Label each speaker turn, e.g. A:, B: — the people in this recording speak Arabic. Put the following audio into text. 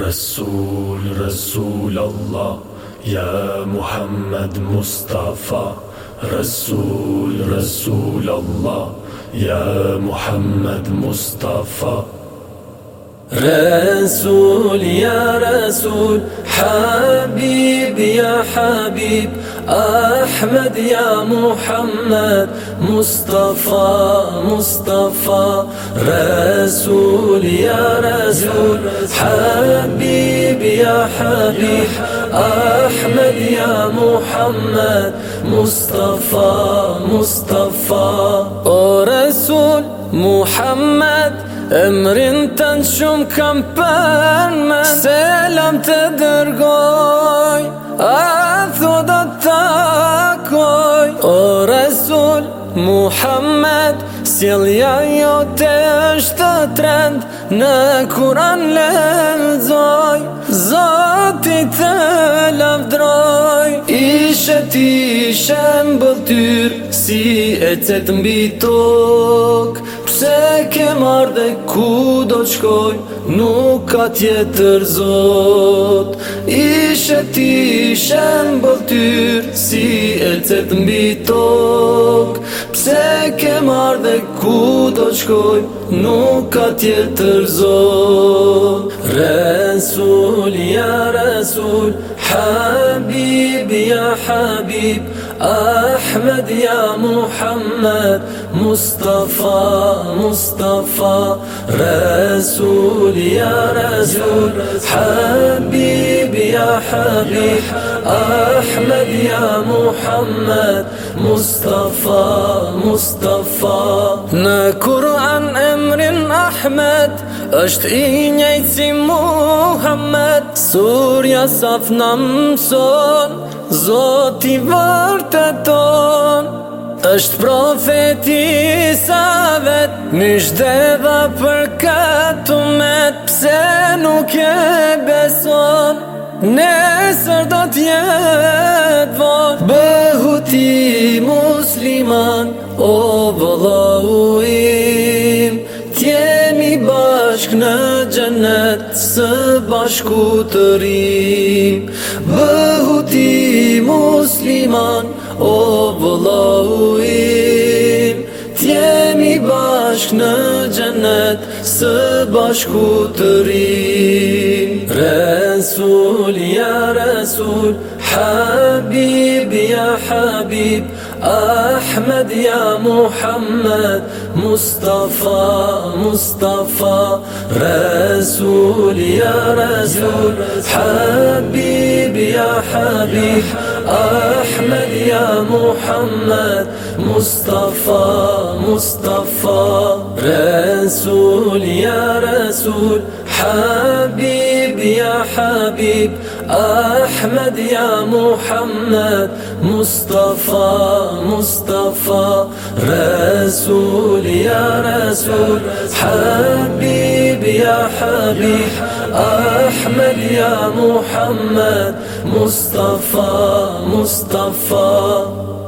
A: رسول رسول الله. يا محمد مصطفى. رسول رسول الله. يا محمد مصطفى.
B: رسول يا رسول. حبيب يا حبيب. أحمد يا محمد مصطفى مصطفى رسول يا رسول حبيب يا حبيب أحمد يا محمد مصطفى مصطفى. رسول محمد Emrin të në shumë kam përmen Selam të dërgoj A të takoj. O Resul Muhammed Sjelja jo të është të trend Në kuran lezoj Zoti të lavdroj Ishe ti shem bëtyr Si e të mbi tokë Pse ke marrë dhe ku do të shkoj? Nuk ka tjetër zot. Ishe ti shem bëtyr Si e cëtë mbi tok Pse ke marrë dhe ku do të shkoj? Nuk ka tjetër zot. Resul, ja Resul Habib, ja Habib أحمد يا محمد مصطفى مصطفى رسول يا رسول حبيب يا حبيب. أحمد يا محمد مصطفى مصطفى نكر عن أمر أحمد është i njëjtë si Muhammed Surja saf në mëson Zoti vërteton është profeti sa vet Mish dhe për këtë umet Pse nuk e beson Nesër t'jet vot Bëhu ti musliman O vëllahu im. Tjemi bashk në gjennet Së bashku të rim Bëhu ti musliman O vëllahu im. Tjemi bashk në gjennet Së bashku të rim Resul, ja Resul Habib, ja Habib أحمد يا محمد مصطفى مصطفى رسول يا رسول حبيب يا حبيب أحمد يا محمد مصطفى مصطفى رسول يا رسول حبيب يا حبيب أحمد يا محمد مصطفى مصطفى رسول يا رسول حبيب يا حبيب أحمد يا محمد مصطفى مصطفى.